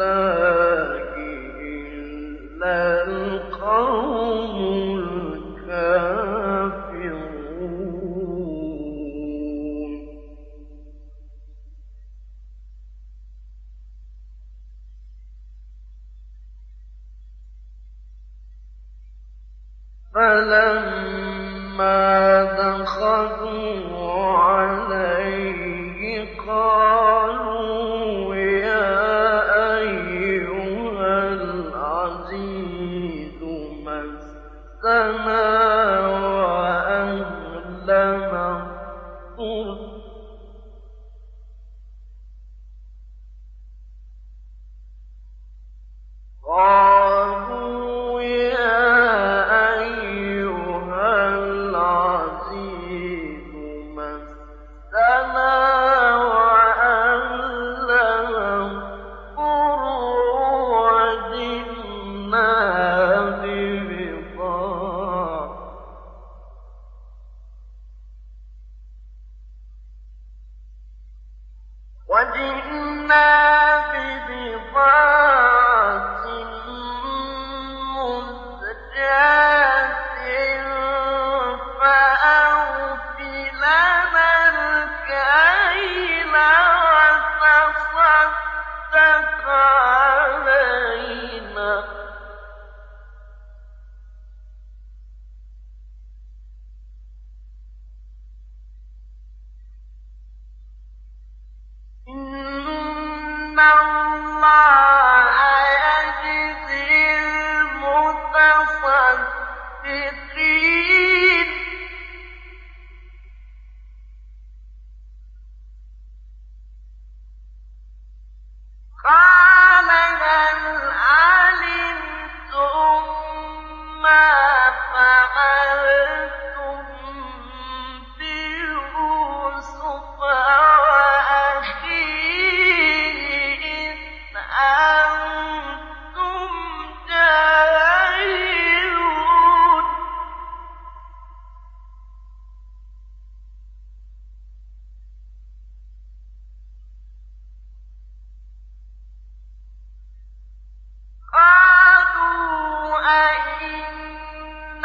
النار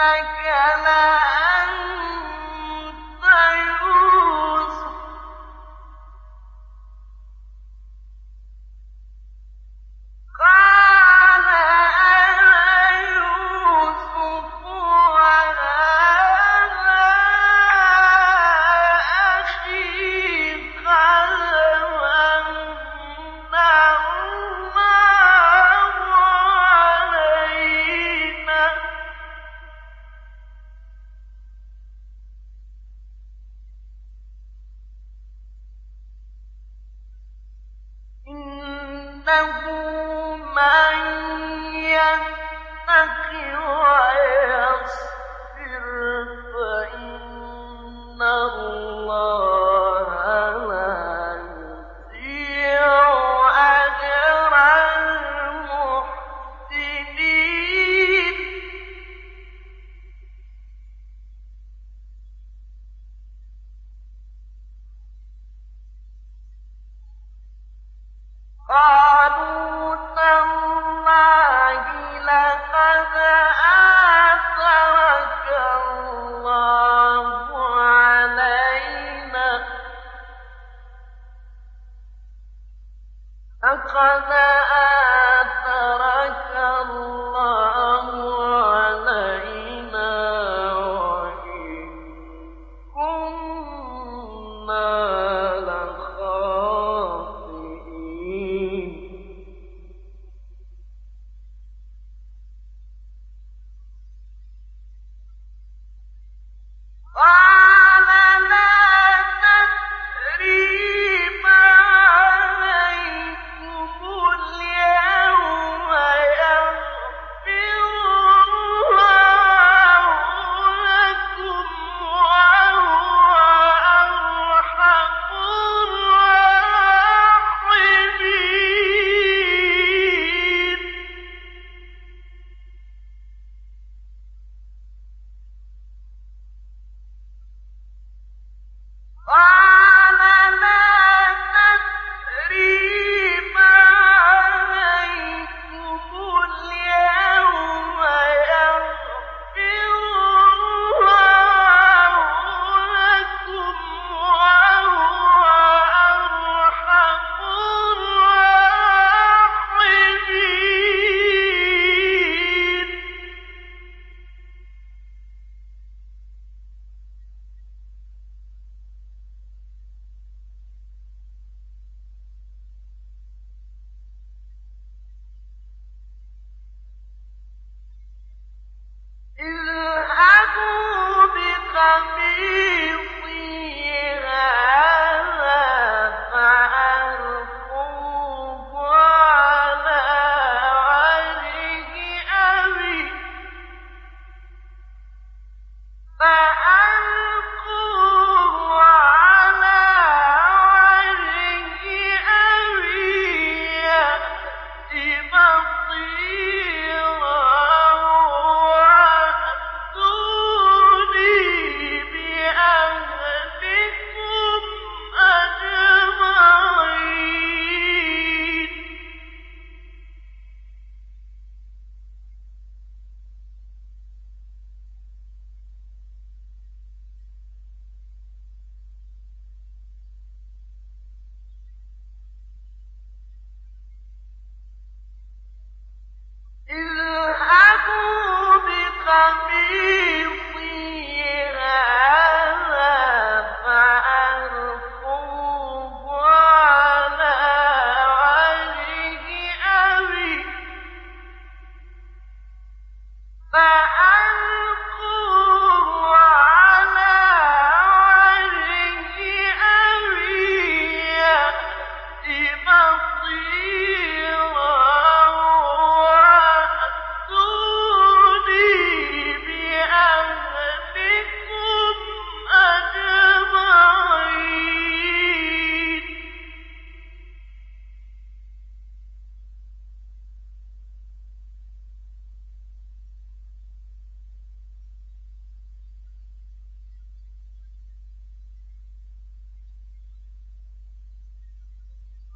إنك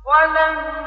ولم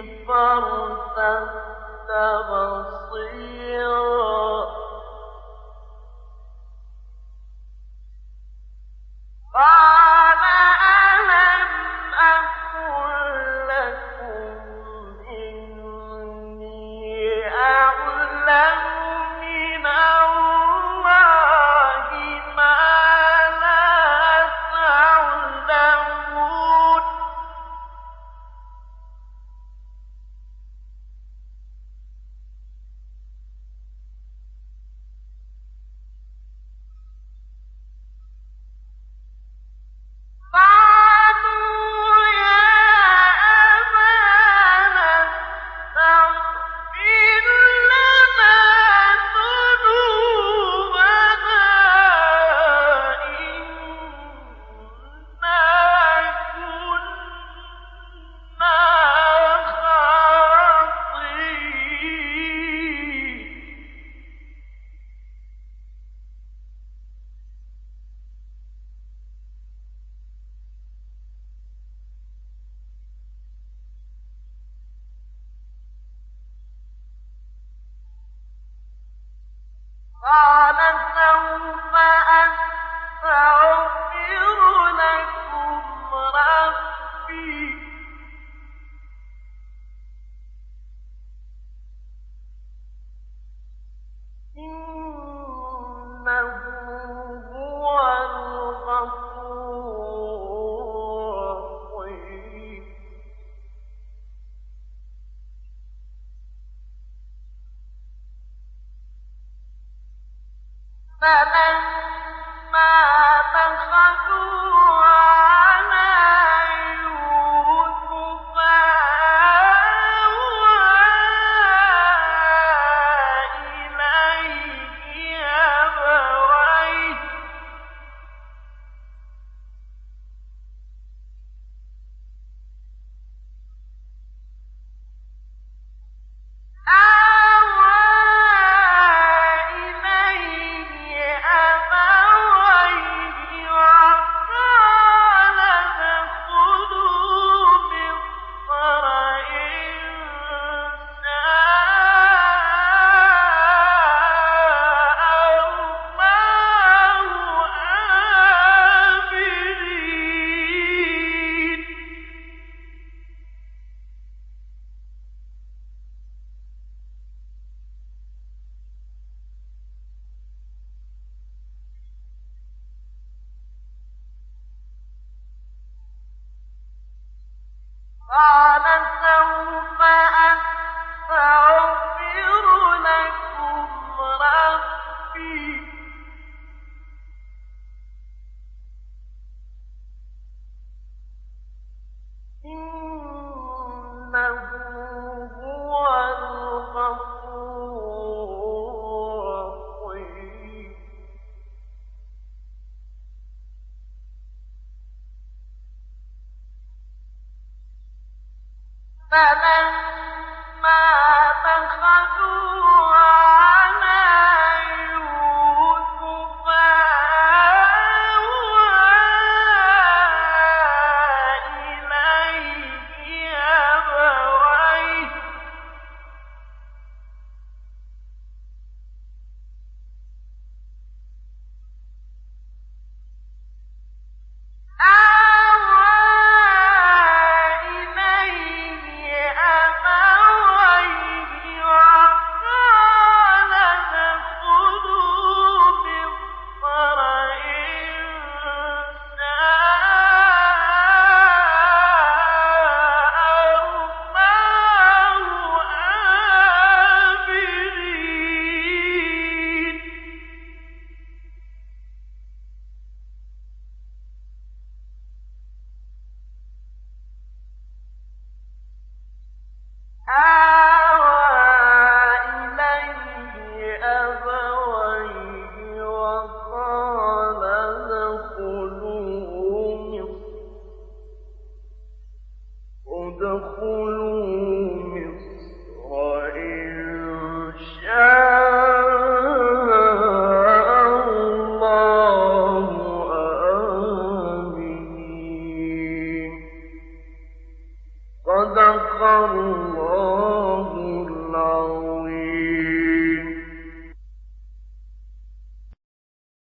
ادخل